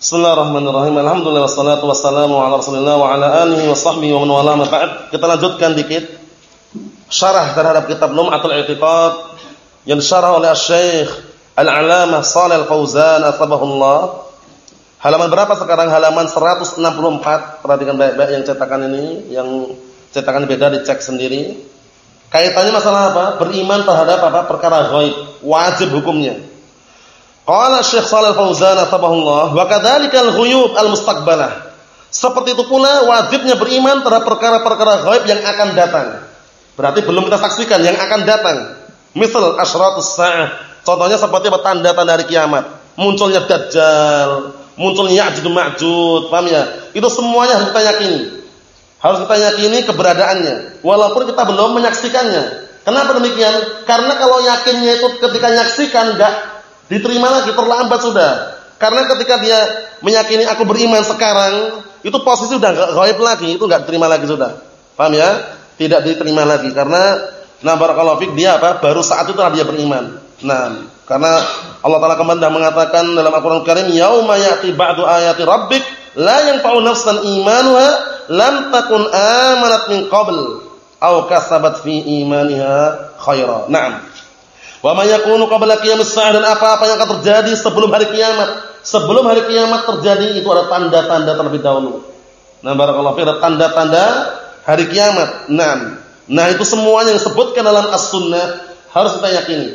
Bismillahirrahmanirrahim. Alhamdulillah wassalatu wassalamu ala Rasulillah wa ala alihi wa sahbihi wa man wala ma ba'd. Kita lanjutkan dikit syarah terhadap kitab Lum'atul I'tiqad yang disyarah oleh Syekh Al-Alamah Shalih Al-Fauzan atsabahullah. Halaman berapa sekarang? Halaman 164. Perhatikan baik-baik yang cetakan ini, yang cetakan beda dicek sendiri. Kaitannya masalah apa? Beriman terhadap apa? Perkara gaib, wajib hukumnya. Qala Syekh Shalal Fauzan atabahullah wa kadzalikal ghuyub al-mustaqbalah. Seperti itu pula wajibnya beriman terhadap perkara-perkara gaib yang akan datang. Berarti belum kita saksikan yang akan datang. Misal asyratus sa'ah. Contohnya seperti tanda-tanda hari kiamat. Munculnya dajjal, munculnya Ya'juj Ma'juj, paham ya? Itu semuanya harus kita yakini. Harus kita yakini keberadaannya walaupun kita belum menyaksikannya. Kenapa demikian? Karena kalau yakinnya itu ketika menyaksikan enggak Diterima lagi terlambat sudah. Karena ketika dia meyakini aku beriman sekarang, itu posisi sudah enggak gaib lagi, itu enggak diterima lagi sudah. Paham ya? Tidak diterima lagi karena nah barakallahu fik dia apa? Baru saat itu dia beriman. Nah, karena Allah Taala kembali mengatakan dalam Al-Qur'an Karim, "Yauma ya'ti ba'du ayati rabbik la yanfa'u nafsan imanuha lam takun amanat min qabl aw kasabat fi imaniha khaira." Naam. Wa ma yakunu qabla qiyamis dan apa-apa yang akan terjadi sebelum hari kiamat. Sebelum hari kiamat terjadi itu ada tanda-tanda terlebih dahulu. Nah, barakallahu fi ada tanda-tanda hari kiamat. Nah, nah itu semuanya yang disebutkan dalam as-sunnah harus kita yakini.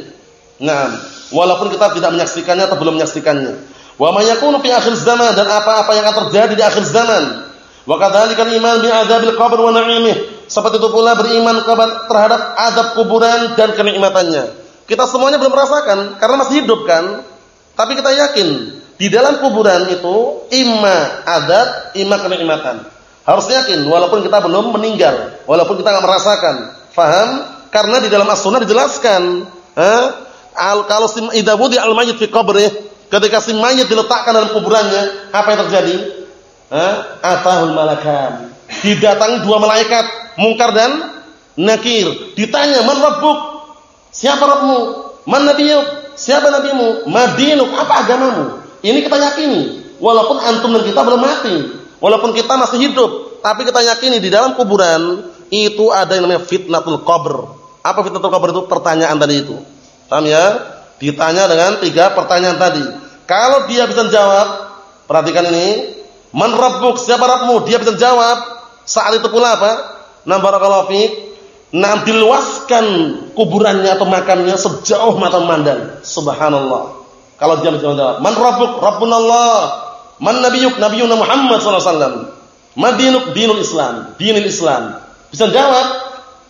Nah, walaupun kita tidak menyaksikannya atau belum menyaksikannya. Wa ma yakunu fi akhir zaman dan apa-apa yang akan terjadi di akhir zaman. Wa kadzalika iman bi adzabil qabr wa na'imih. Seperti itu pula beriman terhadap adab kuburan dan kenikmatannya. Kita semuanya belum merasakan karena masih hidup kan. Tapi kita yakin di dalam kuburan itu imma adat, imma kenikmatan. Harus yakin walaupun kita belum meninggal, walaupun kita nggak merasakan. Faham? Karena di dalam as-sunnah dijelaskan, eh, al kalau sim idabudi al-mayyit fi qabrih, ketika si mayit diletakkan dalam kuburannya, apa yang terjadi? Eh, atahul malakan. Didatangi dua malaikat, mungkar dan nakir. Ditanya, "Man rabbuk?" Siapa Rabbmu? Man nabiyuk? Siapa nabimu? Madinuk? Apa agamamu? Ini kita yakini. Walaupun antum dan kita belum mati. Walaupun kita masih hidup. Tapi kita yakini di dalam kuburan itu ada yang namanya fitnatul qabr. Apa fitnatul qabr itu? Pertanyaan tadi itu. Paham ya? Ditanya dengan tiga pertanyaan tadi. Kalau dia bisa jawab, perhatikan ini. Man rabbuk? Siapa Rabbmu? Dia bisa jawab. Saat itu pula apa? Barakallahu fiik Nah diluaskan kuburannya atau makamnya sejauh mata memandang. Subhanallah. Kalau dia menjawab, "Man rabbuk?" Rabbunallah. "Man nabiyuk?" Nabiyuna Muhammad sallallahu alaihi wasallam. "Madinuk?" Dinul Islam. Dinul Islam. Bisa jawab,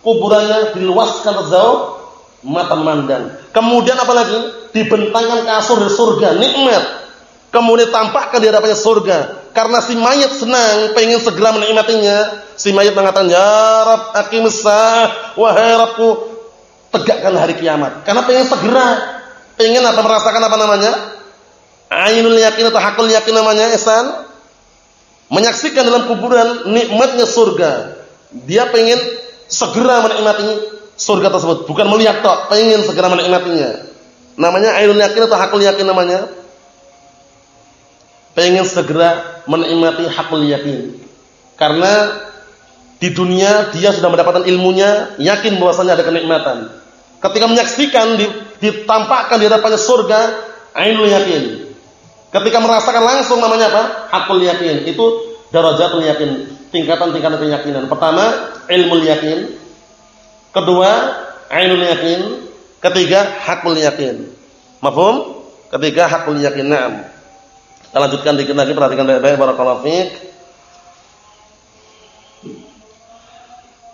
kuburannya diluaskan sejauh mata memandang. Kemudian apa lagi? Dibentangkan kasur di surga, nikmat kemudian tampakkan di hadapannya surga. Karena si mayat senang, pengen segera menikmatinya. Si mayat mengatakan, Ya Rab, akimisah, wahai Rabku, tegakkan hari kiamat. Karena pengen segera, pengen apa merasakan apa namanya? Ainul yakin atau hakul yakin namanya, Ihsan. Menyaksikan dalam kuburan nikmatnya surga. Dia pengen segera menikmati surga tersebut, bukan melihat tok, pengen segera menikmatinya. Namanya ainul yakin atau hakul yakin namanya pengen segera menikmati hakul yakin. Karena di dunia dia sudah mendapatkan ilmunya, yakin bahwasanya ada kenikmatan. Ketika menyaksikan ditampakkan di hadapannya surga, ainul yakin. Ketika merasakan langsung namanya apa? Hakul yakin. Itu darajatul yakin, tingkatan-tingkatan keyakinan. Pertama, ilmu yakin. Kedua, ainul yakin. Ketiga, hakul yakin. Mafhum? Ketiga, hakul yakin. Naam. Kita lanjutkan dikit lagi perhatikan baik-baik barakallahu fiik.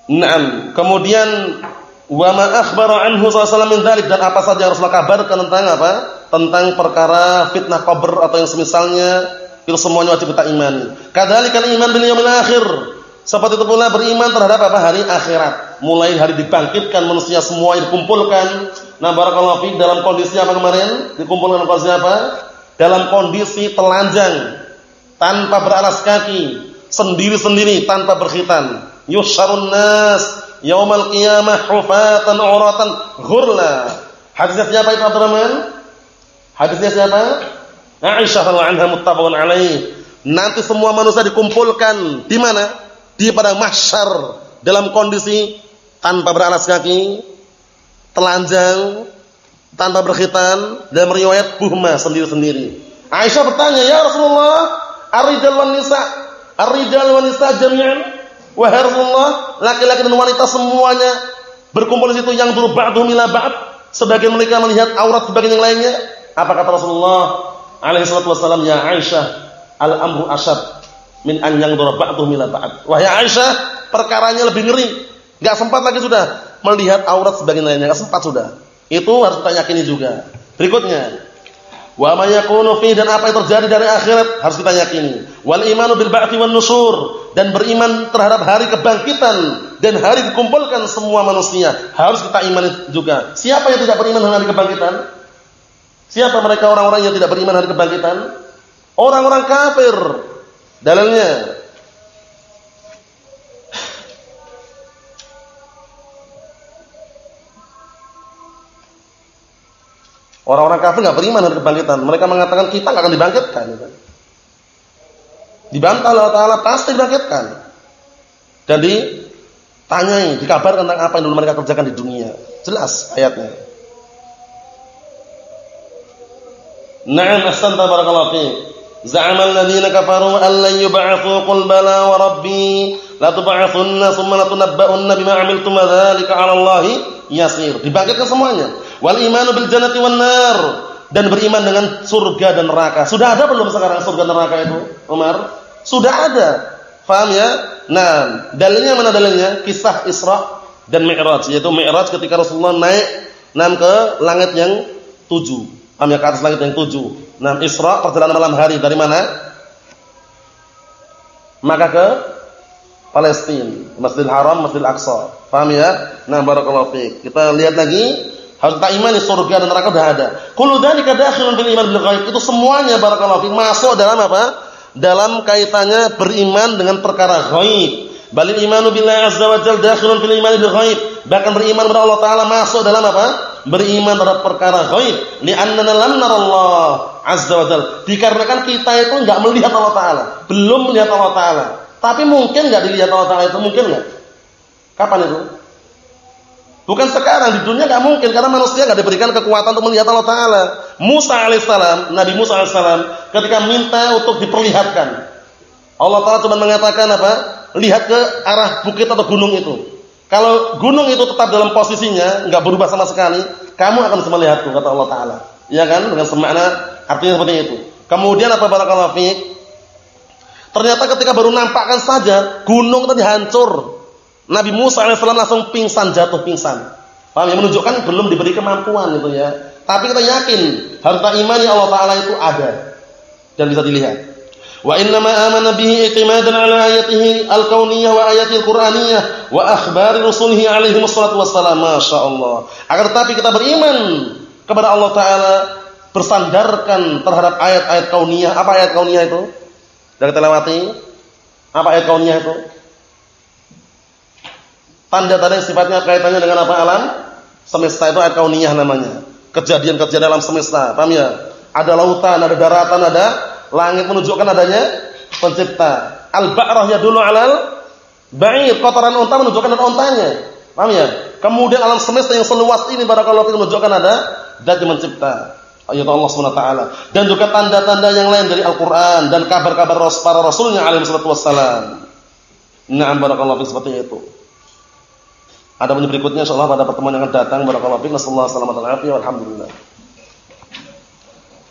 Naam, kemudian wa ma akhbara anhu sallallahu dzalik dan apa saja yang Rasulullah kabarkan tentang apa? Tentang perkara fitnah qabr atau yang semisalnya itu semuanya wajib kita imani. Kadzalika iman bil yaumil akhir. Seperti itu pula beriman terhadap apa hari akhirat. Mulai hari dibangkitkan manusia semua dikumpulkan. Nah, barakallahu fiik dalam kondisi apa kemarin? Dikumpulkan dalam kondisi apa? Dalam kondisi telanjang tanpa beralas kaki, sendiri-sendiri tanpa berkhitan. Yusharun nas yaumal qiyamah hufatan uratan ghurla. Hadisnya siapa itu Abdurrahman? Hadisnya siapa? Aisyah radhiyallahu anha muttafaqun alaih. Nanti semua manusia dikumpulkan di mana? Di pada mahsyar dalam kondisi tanpa beralas kaki, telanjang, tanpa berkhitan dan meriwayat buhma sendiri-sendiri. Aisyah bertanya, "Ya Rasulullah, arijal wan nisa, arijal wan nisa jami'an?" Wahai Rasulullah, laki-laki dan wanita semuanya berkumpul di situ yang dulu ba'dhum ila ba'd, sebagian mereka melihat aurat sebagian yang lainnya. Apa kata Rasulullah alaihi salatu wasallam, "Ya Aisyah, al-amru asyad min an yanzura ba'dhum ila ba'd." Wahai Aisyah, perkaranya lebih ngeri. Enggak sempat lagi sudah melihat aurat sebagian lainnya, enggak sempat sudah. Itu harus kita yakini juga. Berikutnya, wa ma yakunu fi dan apa yang terjadi dari akhirat harus kita yakini. Wal imanu bil ba'ti wan nusur dan beriman terhadap hari kebangkitan dan hari dikumpulkan semua manusia harus kita imani juga. Siapa yang tidak beriman hari kebangkitan? Siapa mereka orang-orang yang tidak beriman hari kebangkitan? Orang-orang kafir. Dalilnya Orang-orang kafir nggak beriman dengan kebangkitan. Mereka mengatakan kita nggak akan dibangkitkan. Dibantah Allah Taala pasti dibangkitkan. Jadi tanyai, dikabar tentang apa yang dulu mereka kerjakan di dunia. Jelas ayatnya. Na'am ahsanta barakallahu fiik. Za'ama alladziina kafaru an lan yub'atsu qul bala wa rabbi la tub'atsunna tsumma la tunabba'unna bima 'amiltum dzalika 'ala Allahi yasir. Dibangkitkan semuanya wal imanu bil jannati wan nar dan beriman dengan surga dan neraka. Sudah ada belum sekarang surga dan neraka itu, Umar? Sudah ada. Faham ya? Nah, dalilnya mana dalilnya? Kisah Isra dan Mi'raj, yaitu Mi'raj ketika Rasulullah naik nam ke langit yang tujuh. Paham ya? Ke atas langit yang tujuh. Nah, Isra perjalanan malam hari dari mana? Maka ke Palestina, Masjidil Haram, Masjidil Aqsa. Paham ya? Nah, barakallahu fiik. Kita lihat lagi harus kita imani surga dan neraka sudah ada. Kullu dzalika dakhilun bil iman bil ghaib. Itu semuanya barakallahu fiik masuk dalam apa? Dalam kaitannya beriman dengan perkara ghaib. Balil imanu billahi azza wa jalla dakhilun fil iman bil ghaib. Bahkan beriman kepada Allah taala masuk dalam apa? Beriman terhadap perkara ghaib. Li'annana lam narallah azza wa jalla. Dikarenakan kita itu enggak melihat Allah taala, belum melihat Allah taala. Tapi mungkin enggak dilihat Allah taala itu mungkin enggak? Kapan itu? Bukan sekarang di dunia nggak mungkin karena manusia nggak diberikan kekuatan untuk melihat Allah Taala. Musa alaihissalam, Nabi Musa alaihissalam, ketika minta untuk diperlihatkan, Allah Taala cuma mengatakan apa? Lihat ke arah bukit atau gunung itu. Kalau gunung itu tetap dalam posisinya, nggak berubah sama sekali, kamu akan bisa melihatku kata Allah Taala. Ya kan? Dengan semakna artinya seperti itu. Kemudian apa barakallahu? Ternyata ketika baru nampakkan saja gunung tadi hancur, Nabi Musa AS langsung pingsan, jatuh pingsan. Paham yang menunjukkan belum diberi kemampuan itu ya. Tapi kita yakin harta iman yang Allah Taala itu ada dan bisa dilihat. Wa inna ma amana bihi i'timadan ala ayatihi al-kauniyah wa ayati al-qur'aniyah wa akhbari rusulihi alaihi wassalatu wassalam. Masyaallah. Agar tetapi kita beriman kepada Allah Taala bersandarkan terhadap ayat-ayat kauniyah. Apa ayat kauniyah itu? Dari kita lewati. Apa ayat kauniyah itu? Tanda-tanda yang sifatnya kaitannya dengan apa alam? Semesta itu ayat kauniyah namanya. Kejadian-kejadian alam semesta. Paham ya? Ada lautan, ada daratan, ada langit menunjukkan adanya pencipta. Al-ba'rah dulu alal ba'ir. Kotoran unta menunjukkan ada untanya. Paham ya? Kemudian alam semesta yang seluas ini barakallahu fikum menunjukkan ada zat yang mencipta. Ayat Allah Subhanahu taala. Dan juga tanda-tanda yang lain dari Al-Qur'an dan kabar-kabar para rasulnya alaihi wassalam. Na'am barakallahu fikum seperti itu. Ada berikutnya insyaallah pada pertemuan yang akan datang barakallahu fiik. Nasallahu alaihi wasallam. Alhamdulillah.